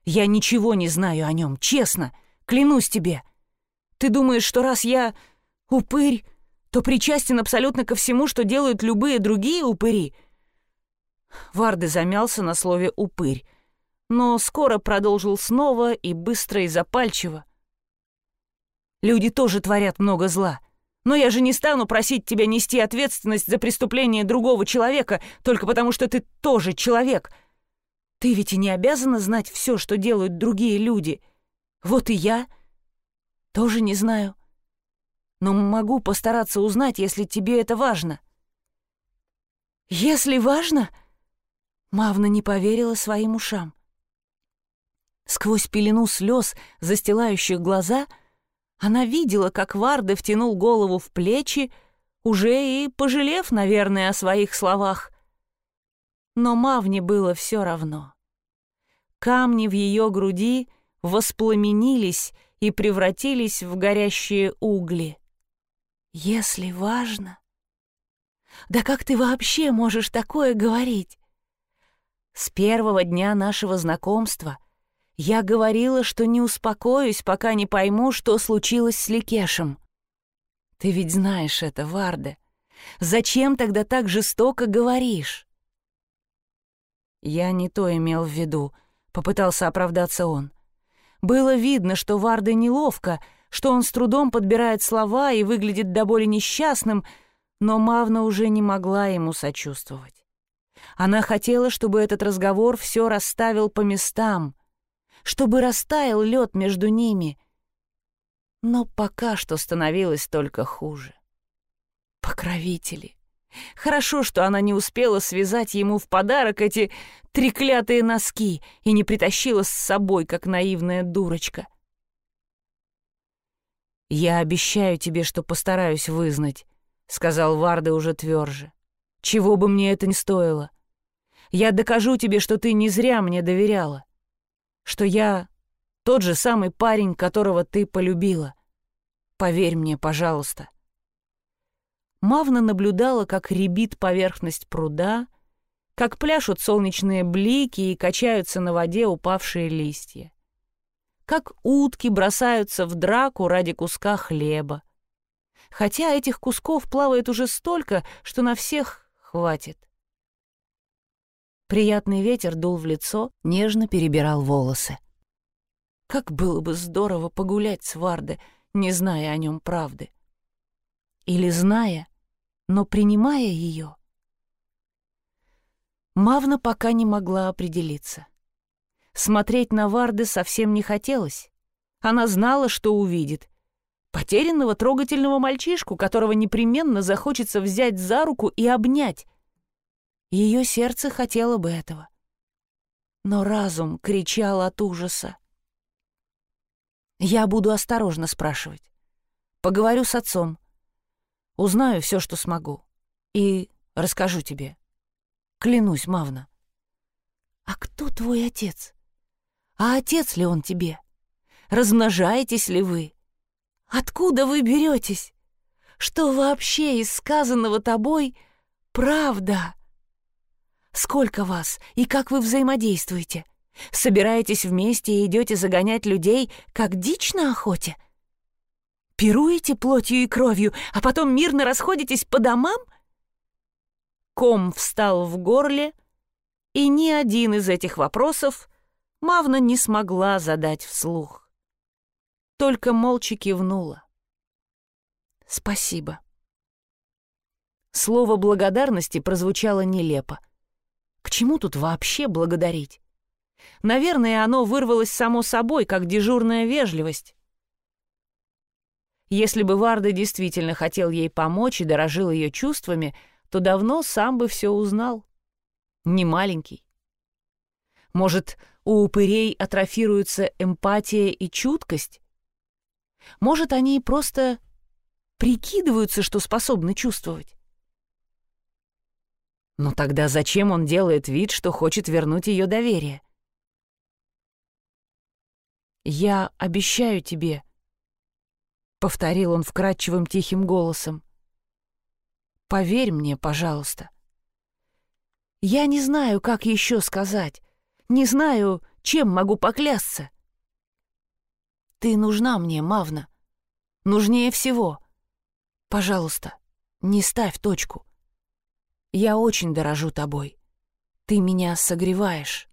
Я ничего не знаю о нем, честно, клянусь тебе. Ты думаешь, что раз я упырь, то причастен абсолютно ко всему, что делают любые другие упыри?» Варды замялся на слове «упырь», но скоро продолжил снова и быстро и запальчиво. «Люди тоже творят много зла, но я же не стану просить тебя нести ответственность за преступление другого человека только потому, что ты тоже человек. Ты ведь и не обязана знать все, что делают другие люди. Вот и я тоже не знаю. Но могу постараться узнать, если тебе это важно». «Если важно?» Мавна не поверила своим ушам. Сквозь пелену слез, застилающих глаза, она видела, как Варды втянул голову в плечи, уже и пожалев, наверное, о своих словах. Но Мавне было все равно. Камни в ее груди воспламенились и превратились в горящие угли. «Если важно...» «Да как ты вообще можешь такое говорить?» С первого дня нашего знакомства я говорила, что не успокоюсь, пока не пойму, что случилось с Ликешем. Ты ведь знаешь это, Варде. Зачем тогда так жестоко говоришь? Я не то имел в виду, попытался оправдаться он. Было видно, что Варде неловко, что он с трудом подбирает слова и выглядит до боли несчастным, но Мавна уже не могла ему сочувствовать. Она хотела, чтобы этот разговор все расставил по местам, чтобы растаял лед между ними. Но пока что становилось только хуже. Покровители. Хорошо, что она не успела связать ему в подарок эти треклятые носки и не притащила с собой, как наивная дурочка. «Я обещаю тебе, что постараюсь вызнать», — сказал Варда уже тверже. «Чего бы мне это ни стоило. Я докажу тебе, что ты не зря мне доверяла что я тот же самый парень, которого ты полюбила. Поверь мне, пожалуйста». Мавна наблюдала, как рябит поверхность пруда, как пляшут солнечные блики и качаются на воде упавшие листья, как утки бросаются в драку ради куска хлеба. Хотя этих кусков плавает уже столько, что на всех хватит. Приятный ветер дул в лицо, нежно перебирал волосы. Как было бы здорово погулять с Варде, не зная о нем правды. Или зная, но принимая ее. Мавна пока не могла определиться. Смотреть на Варды совсем не хотелось. Она знала, что увидит. Потерянного трогательного мальчишку, которого непременно захочется взять за руку и обнять, ее сердце хотело бы этого. Но разум кричал от ужаса. Я буду осторожно спрашивать. Поговорю с отцом. Узнаю все, что смогу. И расскажу тебе. Клянусь, Мавна. А кто твой отец? А отец ли он тебе? Размножаетесь ли вы? Откуда вы беретесь? Что вообще из сказанного тобой правда? Сколько вас и как вы взаимодействуете? Собираетесь вместе и идете загонять людей, как дичь на охоте? Пируете плотью и кровью, а потом мирно расходитесь по домам? Ком встал в горле, и ни один из этих вопросов Мавна не смогла задать вслух. Только молча кивнула. «Спасибо». Слово благодарности прозвучало нелепо. К чему тут вообще благодарить? Наверное, оно вырвалось само собой, как дежурная вежливость. Если бы Варда действительно хотел ей помочь и дорожил ее чувствами, то давно сам бы все узнал. Не маленький. Может, у упырей атрофируются эмпатия и чуткость? Может, они просто прикидываются, что способны чувствовать? Но тогда зачем он делает вид, что хочет вернуть ее доверие? «Я обещаю тебе», — повторил он вкрадчивым тихим голосом. «Поверь мне, пожалуйста. Я не знаю, как еще сказать, не знаю, чем могу поклясться. Ты нужна мне, Мавна, нужнее всего. Пожалуйста, не ставь точку. Я очень дорожу тобой. Ты меня согреваешь.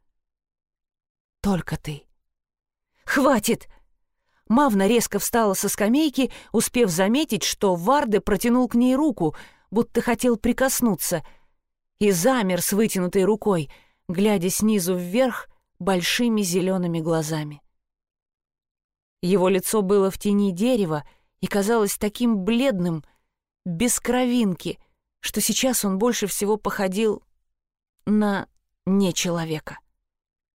Только ты». «Хватит!» Мавна резко встала со скамейки, успев заметить, что Варде протянул к ней руку, будто хотел прикоснуться, и замер с вытянутой рукой, глядя снизу вверх большими зелеными глазами. Его лицо было в тени дерева и казалось таким бледным, без кровинки, что сейчас он больше всего походил на нечеловека.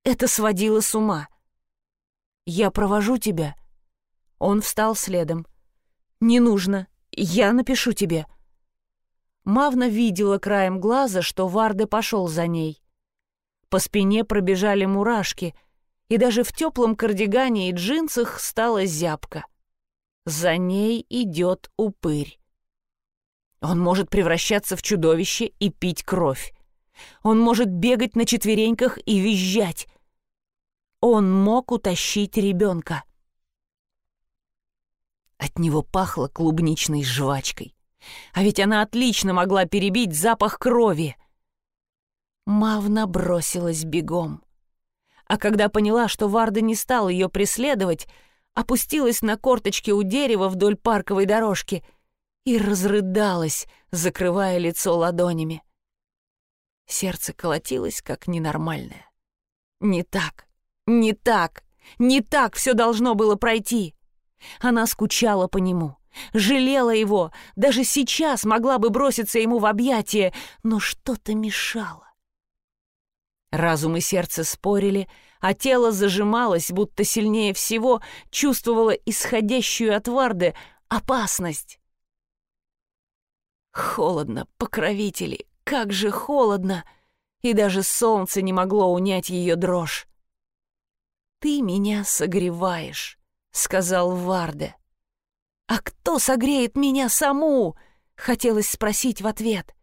Это сводило с ума — я провожу тебя». Он встал следом. «Не нужно. Я напишу тебе». Мавна видела краем глаза, что Варде пошел за ней. По спине пробежали мурашки, и даже в теплом кардигане и джинсах стала зябка. За ней идет упырь. Он может превращаться в чудовище и пить кровь. Он может бегать на четвереньках и визжать. Он мог утащить ребенка. От него пахло клубничной жвачкой. А ведь она отлично могла перебить запах крови. Мавна бросилась бегом. А когда поняла, что Варда не стал ее преследовать, опустилась на корточки у дерева вдоль парковой дорожки и разрыдалась, закрывая лицо ладонями. Сердце колотилось, как ненормальное. Не так. Не так, не так все должно было пройти. Она скучала по нему, жалела его, даже сейчас могла бы броситься ему в объятия, но что-то мешало. Разум и сердце спорили, а тело зажималось, будто сильнее всего чувствовало исходящую от Варды опасность. Холодно, покровители, как же холодно! И даже солнце не могло унять ее дрожь. «Ты меня согреваешь», — сказал Варде. «А кто согреет меня саму?» — хотелось спросить в ответ.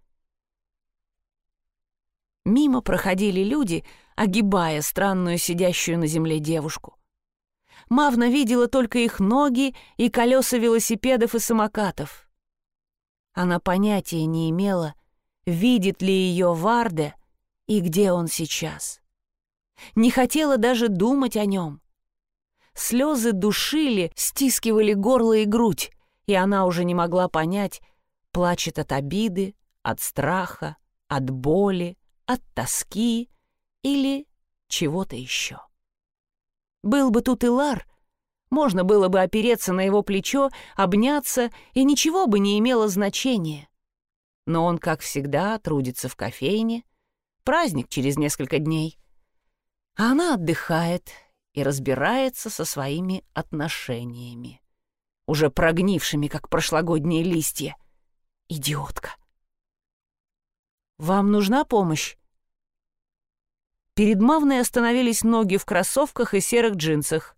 Мимо проходили люди, огибая странную сидящую на земле девушку. Мавна видела только их ноги и колеса велосипедов и самокатов. Она понятия не имела, видит ли ее Варде и где он сейчас не хотела даже думать о нем. Слезы душили, стискивали горло и грудь, и она уже не могла понять, плачет от обиды, от страха, от боли, от тоски или чего-то еще. Был бы тут Илар, можно было бы опереться на его плечо, обняться, и ничего бы не имело значения. Но он, как всегда, трудится в кофейне. Праздник через несколько дней — а она отдыхает и разбирается со своими отношениями, уже прогнившими, как прошлогодние листья. Идиотка. «Вам нужна помощь?» Перед Мавной остановились ноги в кроссовках и серых джинсах.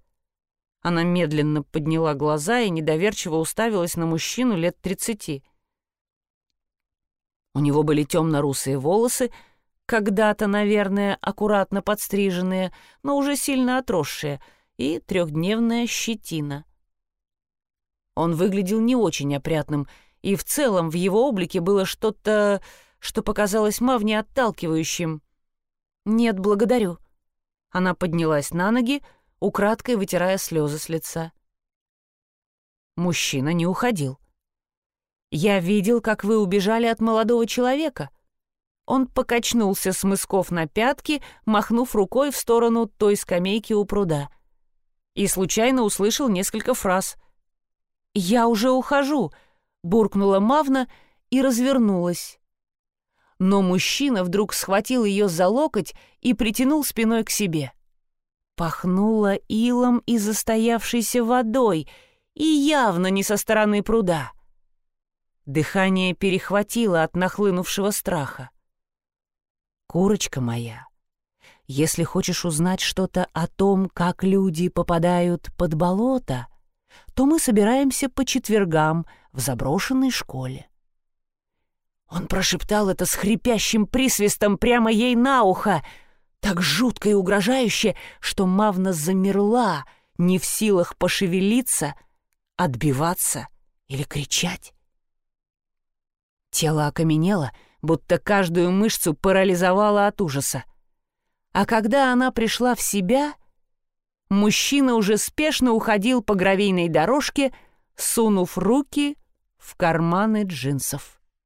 Она медленно подняла глаза и недоверчиво уставилась на мужчину лет тридцати. У него были темно-русые волосы, когда-то, наверное, аккуратно подстриженные, но уже сильно отросшие, и трехдневная щетина. Он выглядел не очень опрятным, и в целом в его облике было что-то, что показалось Мавне отталкивающим. «Нет, благодарю». Она поднялась на ноги, украдкой вытирая слезы с лица. Мужчина не уходил. «Я видел, как вы убежали от молодого человека», он покачнулся с мысков на пятки, махнув рукой в сторону той скамейки у пруда. И случайно услышал несколько фраз. «Я уже ухожу», — буркнула Мавна и развернулась. Но мужчина вдруг схватил ее за локоть и притянул спиной к себе. Пахнуло илом и застоявшейся водой, и явно не со стороны пруда. Дыхание перехватило от нахлынувшего страха. «Курочка моя, если хочешь узнать что-то о том, как люди попадают под болото, то мы собираемся по четвергам в заброшенной школе. Он прошептал это с хрипящим присвистом прямо ей на ухо, так жутко и угрожающе, что Мавна замерла, не в силах пошевелиться, отбиваться или кричать. Тело окаменело, будто каждую мышцу парализовало от ужаса. А когда она пришла в себя, мужчина уже спешно уходил по гравийной дорожке, сунув руки в карманы джинсов.